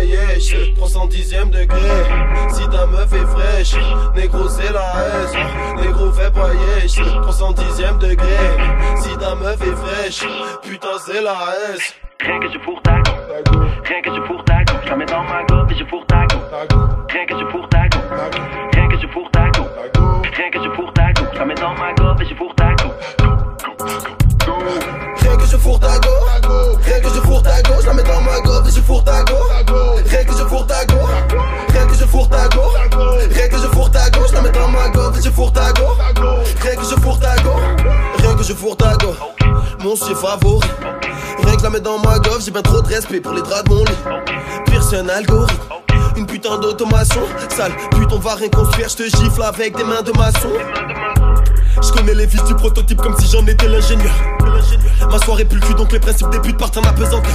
70ème degré. Si ta meuf est fraîche, négro c'est la S. Négro fait pailleche, 310ème degré. Si ta meuf est fraîche, putain c'est la S. Rien que je fourre ta go. Rien que je fourre ta. Je la mets dans ma go et je fourre ta. Rien que je fourre ta. Rien que je fourre ta go. Rien que je fourre ta. Je la mets dans ma go et je fourre ta. Rien que je fourre ta go. Rien que je fourre ta go. Je la mets dans ma go je fourre ta go. Mon chien favori. Dans ma gove, j'ai bien trop de respect pour les draps de mon lit. Pire, c'est un algorithme. Une putain d'automation, sale putain, on va rien construire, je te gifle avec des mains de maçon. Je connais les vis du prototype comme si j'en étais l'ingénieur. Ma soirée plus cul, donc les principes des putes partent en apesanteur.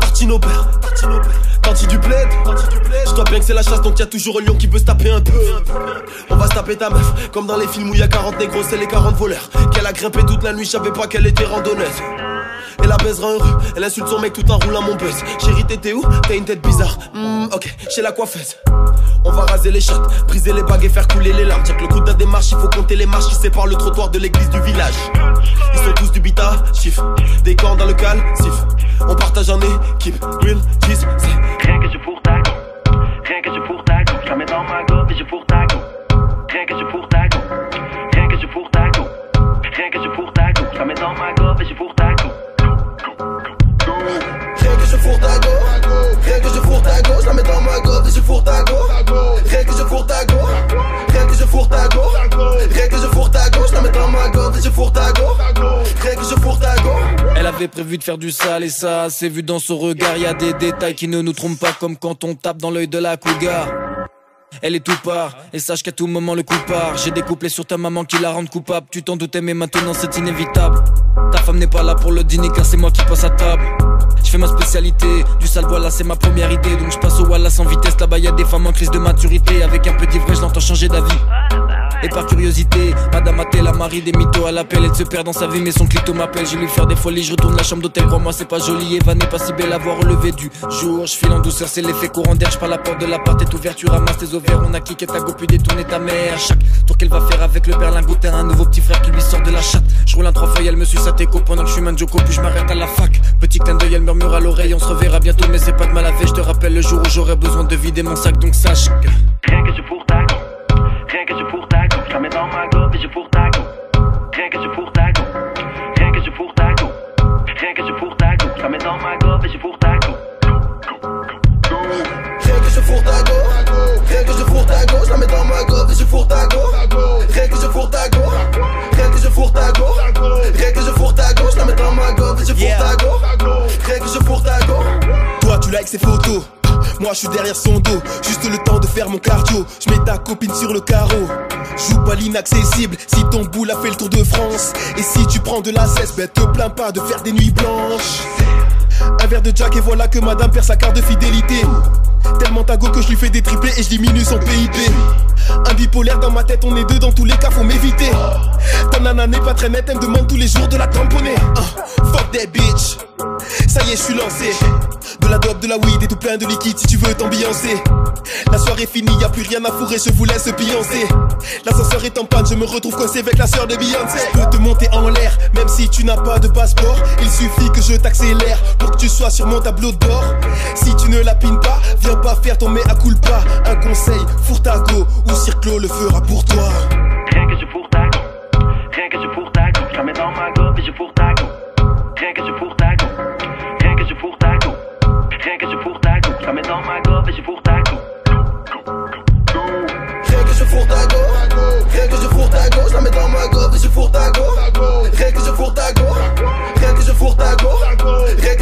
Parti nos pères, parti du bled. Je dois bien que c'est la chasse, donc y a toujours un lion qui veut se taper un peu. On va se taper ta meuf, comme dans les films où y a 40 négros, c'est les 40 voleurs. Qu'elle a grimpé toute la nuit, je savais pas qu'elle était randonneuse. Elle la baisera un rue, elle insulte son mec tout en roulant mon buzz. Chérie, t'étais où? T'as une tête bizarre. Hmm, ok, chez la coiffeuse. On va raser les chattes, briser les bagues et faire couler les larmes. Check le coup de la démarche, il faut compter les marches qui séparent le trottoir de l'église du village. Ils sont tous du bita, chiffre. Des corps dans le cal, sif. On partage en équipe, real, cheese, c'est. Rien que je fourre ta. Rien que je fourre ta. Je la mets dans ma go et je fourre ta avait prévu de faire du sale et ça, c'est vu dans son regard. Y a des détails qui ne nous trompent pas, comme quand on tape dans l'œil de la cougar. Elle est tout part, et sache qu'à tout moment le coup part. J'ai des couplets sur ta maman qui la rendent coupable. Tu t'en doutais, mais maintenant c'est inévitable. Ta femme n'est pas là pour le dîner car c'est moi qui passe à table. Je fais ma spécialité, du sale voilà c'est ma première idée. Donc je passe au Walla sans vitesse, là-bas y des femmes en crise de maturité. Avec un peu d'ivresse, je l'entends changer d'avis. Et par curiosité, Madame Athé, la mari des mythos, à l'appel, elle se perd dans sa vie, mais son clito m'appelle. Je lui faire des folies, je retourne la chambre d'hôtel, crois-moi, c'est pas joli. Eva n'est pas si belle à voir relever du jour. Je en douceur, c'est l'effet courant d'air, je la porte de la part est ouverte, tu ramasses tes ovaires, on a kické ta go, puis ta mère. Chaque tour qu'elle va faire avec le berlingot, t'as un nouveau petit frère qui lui sort de la chatte. Je roule un trois feuilles, elle me suce sa téco pendant que je suis manjoko, puis je m'arrête à la fac. Petit clin d'œil, elle murmure à l'oreille, on se reverra bientôt, mais c'est pas de mal à fait. Je te rappelle le jour où j'aurai besoin de vider mon sac, donc sache que. Rien que je go. Que je fourre ta. Je la mets dans ma go je fourre ta go. Rien que je fourre ta go. Toi tu likes ses photos moi je suis derrière son dos, juste le temps de faire mon cardio. Je mets ta copine sur le carreau. Joue pas l'inaccessible si ton boule a fait le tour de France. Et si tu prends de la cesse, ben te plains pas de faire des nuits blanches. Un verre de Jack et voilà que madame perd sa carte de fidélité. Tellement ta go que je lui fais des triplés et je diminue son PIB. Un bipolaire dans ma tête, on est deux dans tous les cas, faut m'éviter. N'est pas très nette, elle me demande tous les jours de la tamponner. Uh, fuck that bitch. Ça y est, je suis lancé. De la dope, de la weed et tout plein de liquide si tu veux t'ambiancer. La soirée finie, y a plus rien à fourrer, je vous laisse pioncer. L'ascenseur est en panne, je me retrouve coincé avec la soeur de Beyoncé. Je peux te monter en l'air, même si tu n'as pas de passeport. Il suffit que je t'accélère pour que tu sois sur mon tableau de bord. Si tu ne lapines pas, viens pas faire ton mea culpa. Un conseil, fourre ta go ou Circlo le fera pour toi. Rien que dans ma go et je fourre ta go. Rien que je fourre ta go. Rien que je fourre ta go. Je la mets dans ma go et je fourre ta go. Rien que je fourre ta go. Rien que je fourre ta go. Rien